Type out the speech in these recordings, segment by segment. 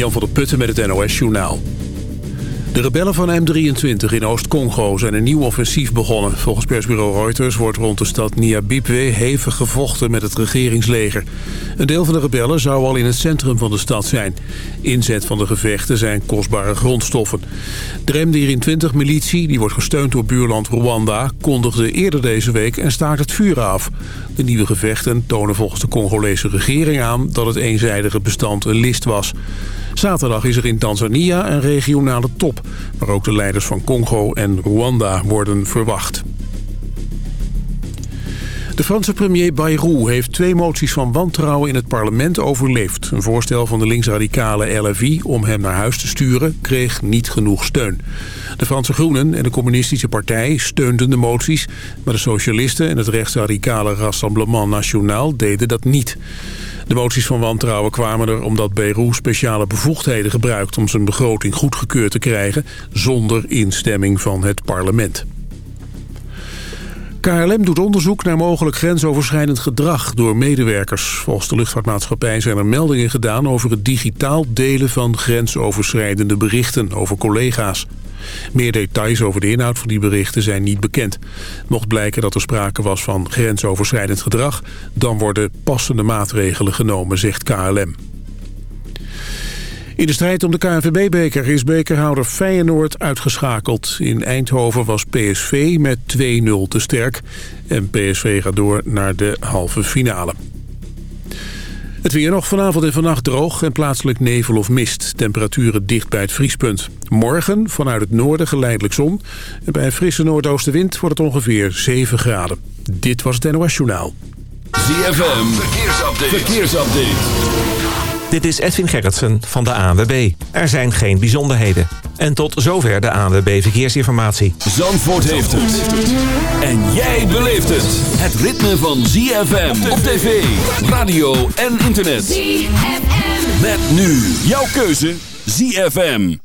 Jan van der Putten met het NOS Journaal. De rebellen van M23 in Oost-Congo zijn een nieuw offensief begonnen. Volgens persbureau Reuters wordt rond de stad Niabibwe hevig gevochten met het regeringsleger. Een deel van de rebellen zou al in het centrum van de stad zijn. Inzet van de gevechten zijn kostbare grondstoffen. De M23-militie, die wordt gesteund door buurland Rwanda... kondigde eerder deze week en staakt het vuur af. De nieuwe gevechten tonen volgens de Congolese regering aan... dat het eenzijdige bestand een list was. Zaterdag is er in Tanzania een regionale top... waar ook de leiders van Congo en Rwanda worden verwacht. De Franse premier Bayrou heeft twee moties van wantrouwen in het parlement overleefd. Een voorstel van de linksradicale LFI om hem naar huis te sturen kreeg niet genoeg steun. De Franse Groenen en de Communistische Partij steunden de moties... maar de socialisten en het rechtsradicale Rassemblement National deden dat niet. De moties van wantrouwen kwamen er omdat Beirut speciale bevoegdheden gebruikt... om zijn begroting goedgekeurd te krijgen zonder instemming van het parlement. KLM doet onderzoek naar mogelijk grensoverschrijdend gedrag door medewerkers. Volgens de luchtvaartmaatschappij zijn er meldingen gedaan over het digitaal delen van grensoverschrijdende berichten over collega's. Meer details over de inhoud van die berichten zijn niet bekend. Mocht blijken dat er sprake was van grensoverschrijdend gedrag... dan worden passende maatregelen genomen, zegt KLM. In de strijd om de KNVB-beker is bekerhouder Feyenoord uitgeschakeld. In Eindhoven was PSV met 2-0 te sterk. En PSV gaat door naar de halve finale. Het weer nog vanavond en vannacht droog en plaatselijk nevel of mist. Temperaturen dicht bij het vriespunt. Morgen vanuit het noorden geleidelijk zon. En bij een frisse noordoostenwind wordt het ongeveer 7 graden. Dit was het NOS Journaal. ZFM, verkeersupdate. verkeersupdate. Dit is Edwin Gerritsen van de ANWB. Er zijn geen bijzonderheden. En tot zover de ANWB Verkeersinformatie. Zandvoort heeft het. En jij beleeft het. Het ritme van ZFM op tv, radio en internet. ZFM. Met nu jouw keuze ZFM.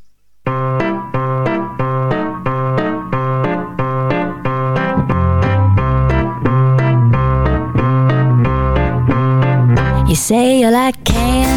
You say you like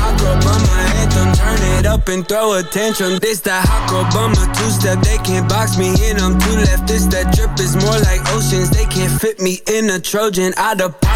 Hot girl bummer anthem. Turn it up and throw attention. This that hot girl bummer two step. They can't box me in. I'm two left. This that drip is more like oceans. They can't fit me in a Trojan. Out of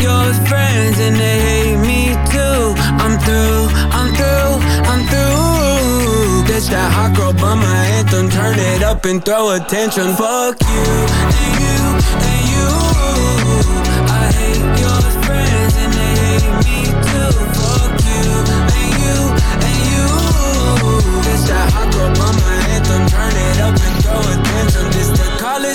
your friends and they hate me too. I'm through, I'm through, I'm through. This that hot girl bummer anthem. Turn it up and throw attention. Fuck you and you and you.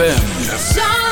ZFM.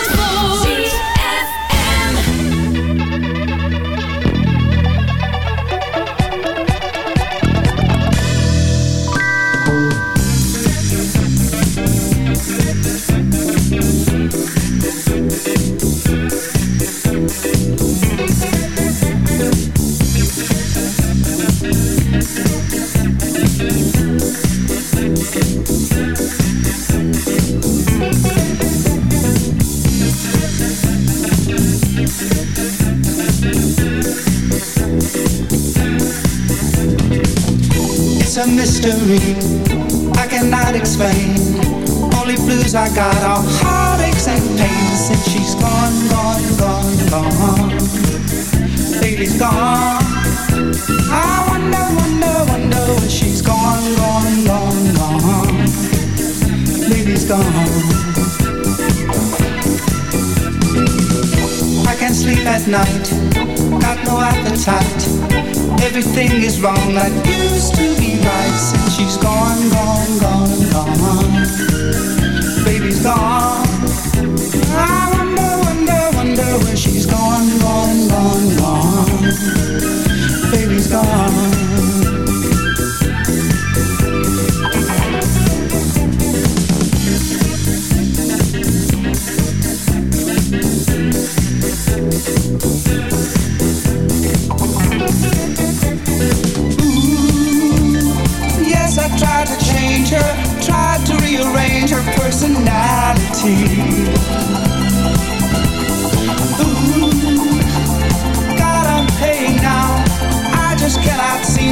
wrong. That used to be right since she's gone.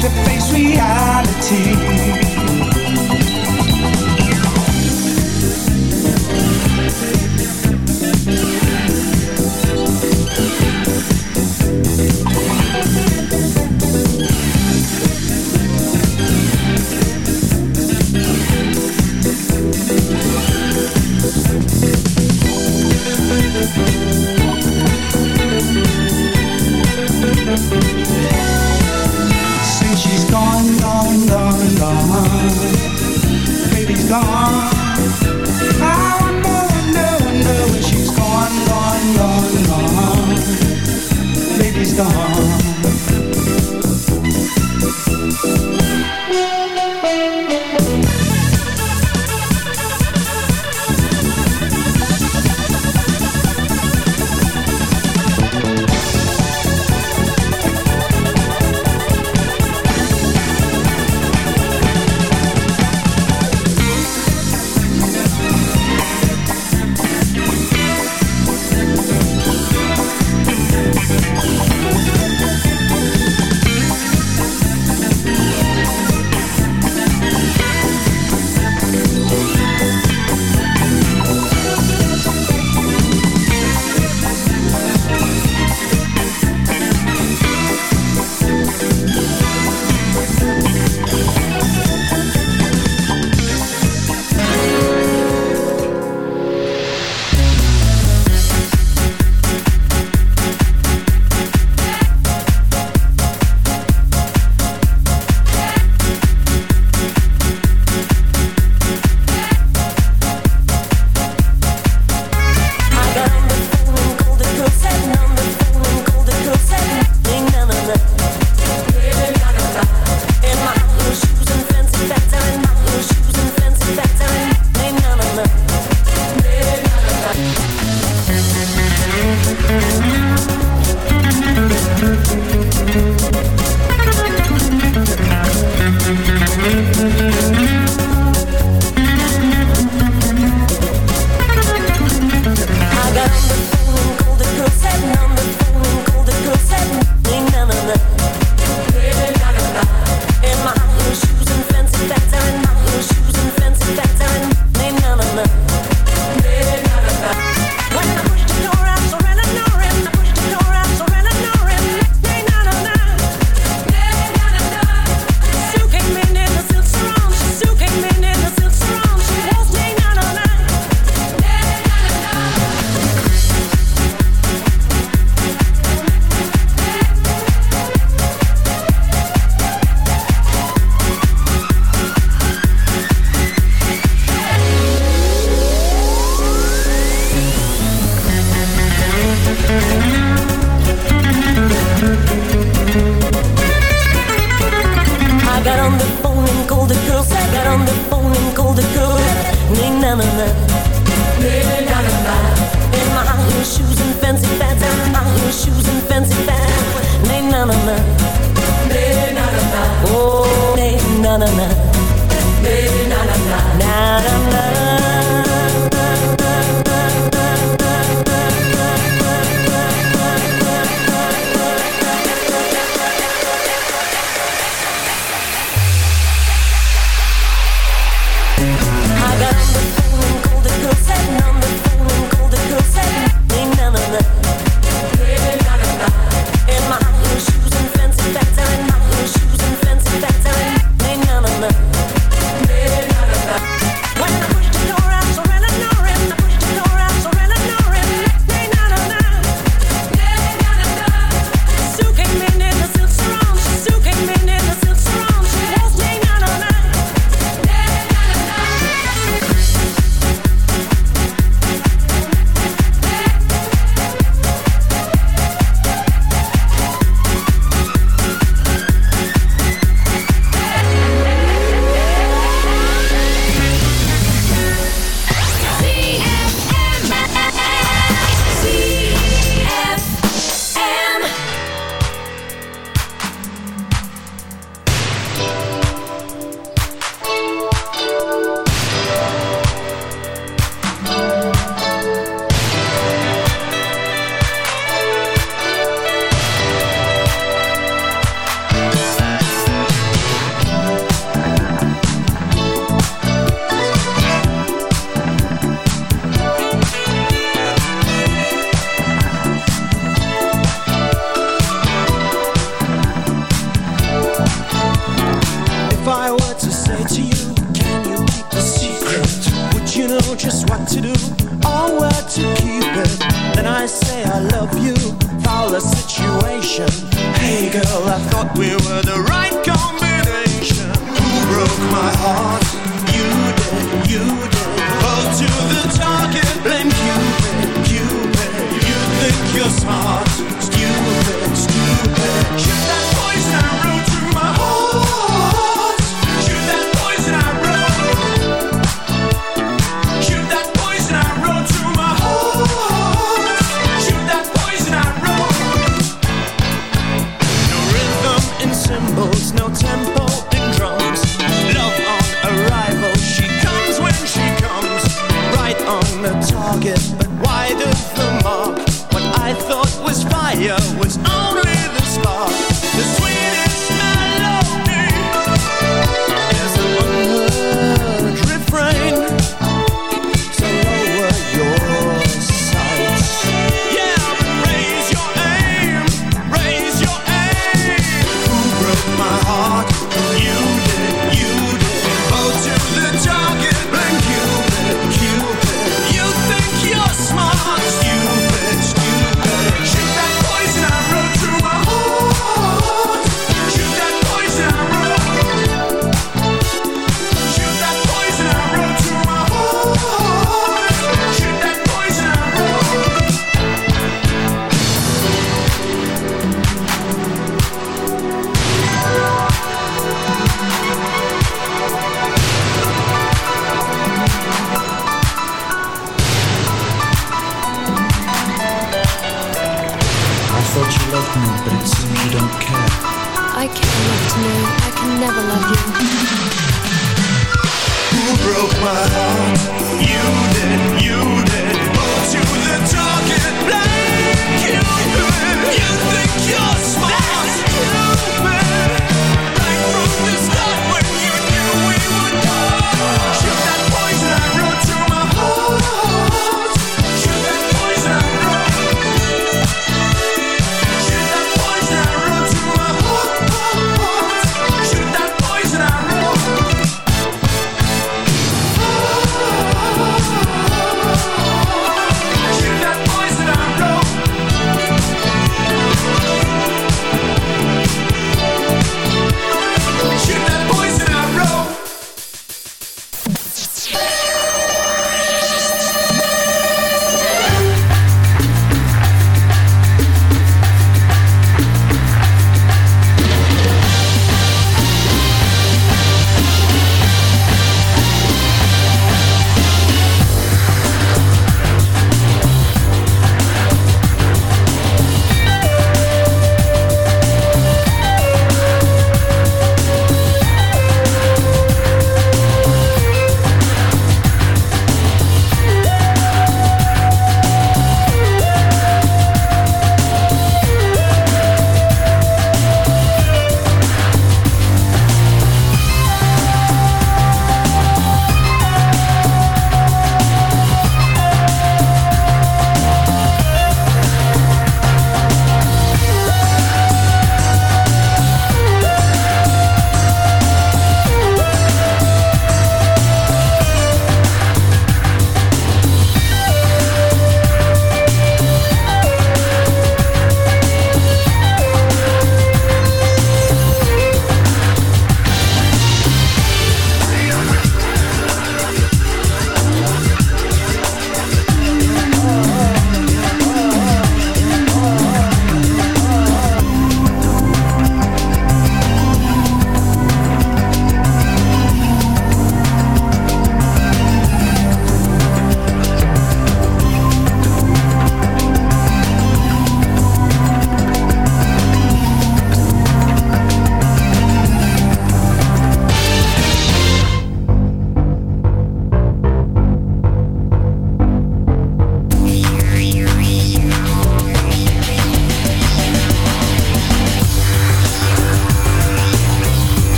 to face reality.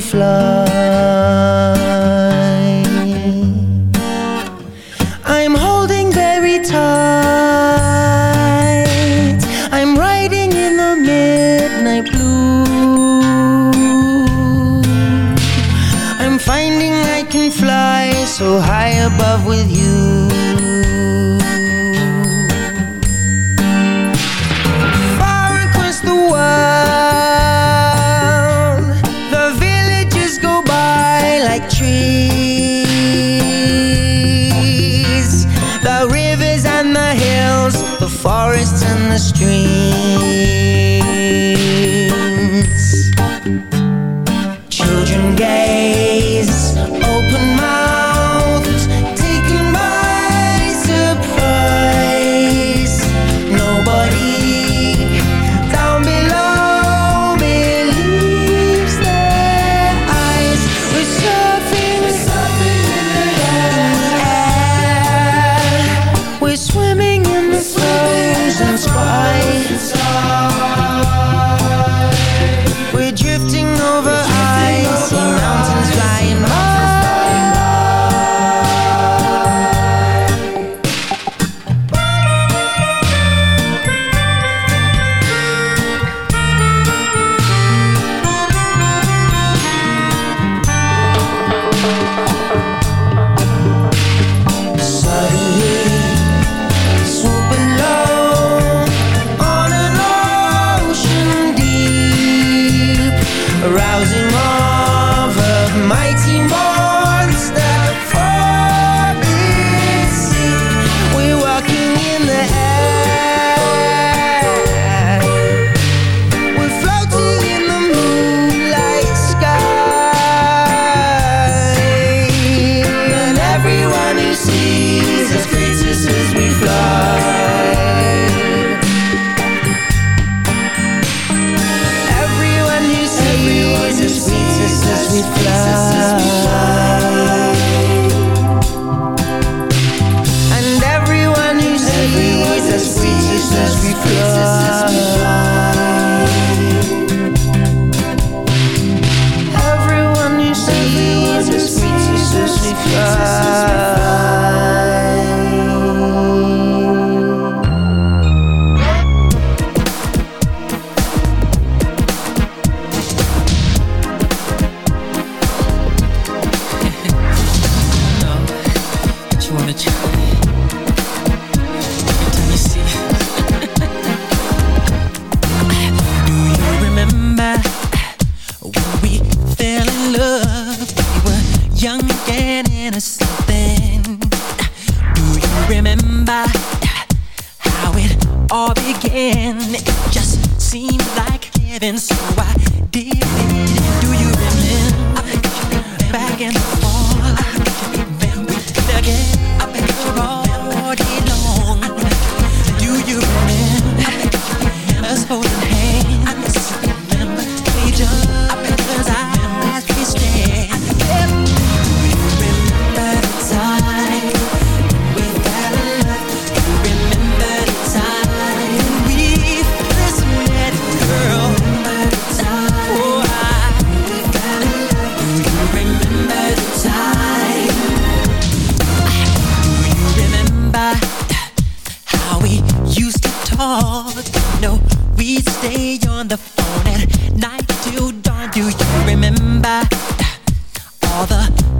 fly. I'm holding very tight. I'm riding in the midnight blue. I'm finding I can fly so high above with you.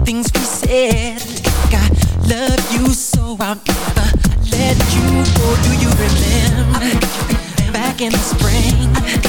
things we said. Like I love you so I'll never let you go. Do you remember back in the spring?